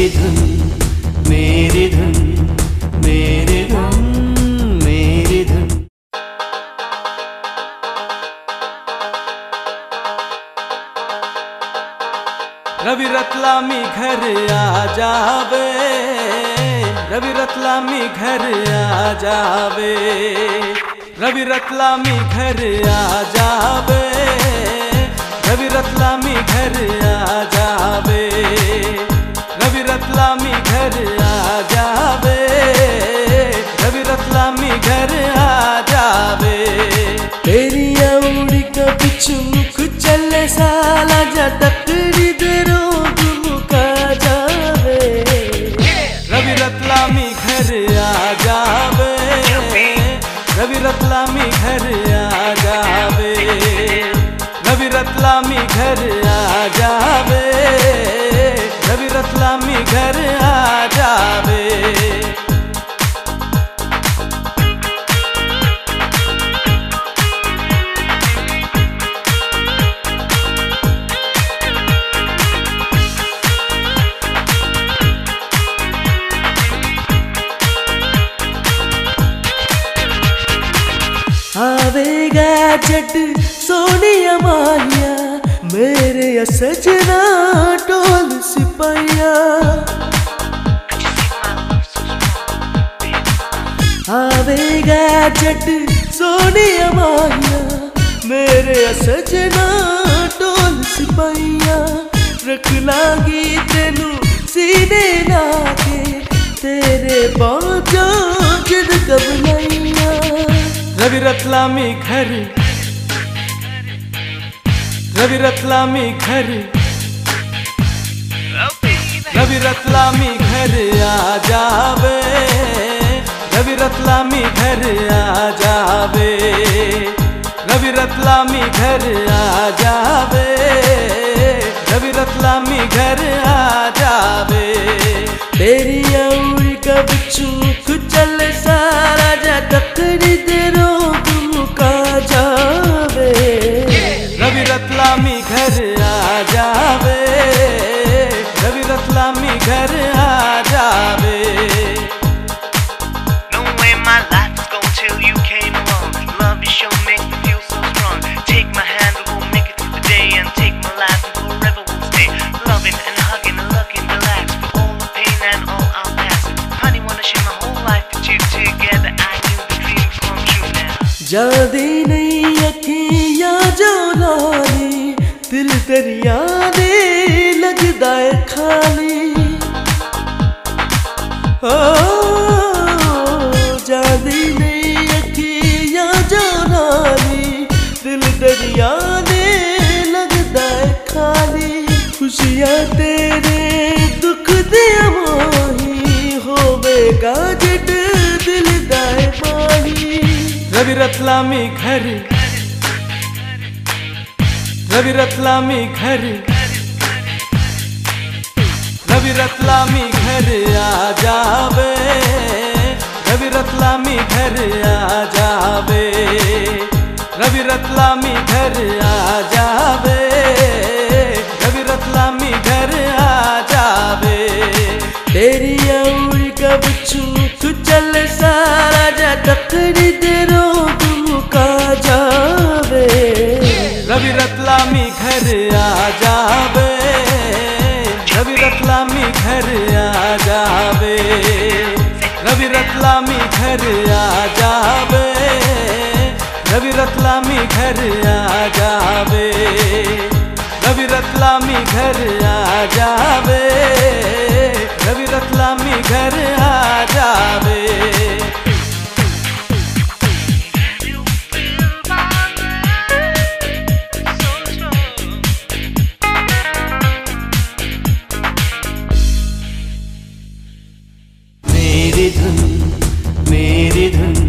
मेरी धुन मेरी धुन मेरी धुन मेरी धुन। रवि रतलामी घर आ जावे, रवि रतलामी घर आ जावे, रवि रतलामी घर आ जावे, रवि रतलामी घर आ जावे। जावे रवि रतलामी घर आ जावे। तेरी उड़ी का बिच मुख चले साला जटकड़ी दरो मुका जावे। रवि रतलामी घर आ जावे रवि रतलामी घर आ जावे। रवि रतलामी घर आ जावे रवि रतलामी घर आ जट सोनिया माहिया मेरे सजना टोल सिपाहिया। आवेगा जट सोनिया माहिया मेरे सजना टोल सिपाहिया। रख लागी तेनू सीने लाके तेरे बाजो जिद कब नैया रवि रतलामी घर रवि रतलामी घर। रवि रतलामी घर आ जावे। रवि रतलामी घर आ जावे। रवि रतलामी घर आ जावे। रवि रतलामी घर आ जावे। तेरी उड़ी का बिचूक जादी नहीं अखियाँ जो लाली, दिल दरिया दे लगदा है खाली। ओ, जादी नहीं अखियाँ जो लाली, दिल दरिया दे लगदा है खाली। खुशियाँ तेरे रवि रतलामी घर। रवि रतलामी घर। रवि रतलामी घर आ जावे। रवि रतलामी घर आ जावे। रवि रतलामी घर आ जावे। रवि रतलामी घर आ जावे। तेरी उड़ी का बिचूक चल सारा जा घर आ जावे रवि रतलामी घर आ जावे रवि रतलामी घर आ जावे रवि रतलामी घर आ जावे रवि रतलामी घर मेरे धुन मेरे धुन।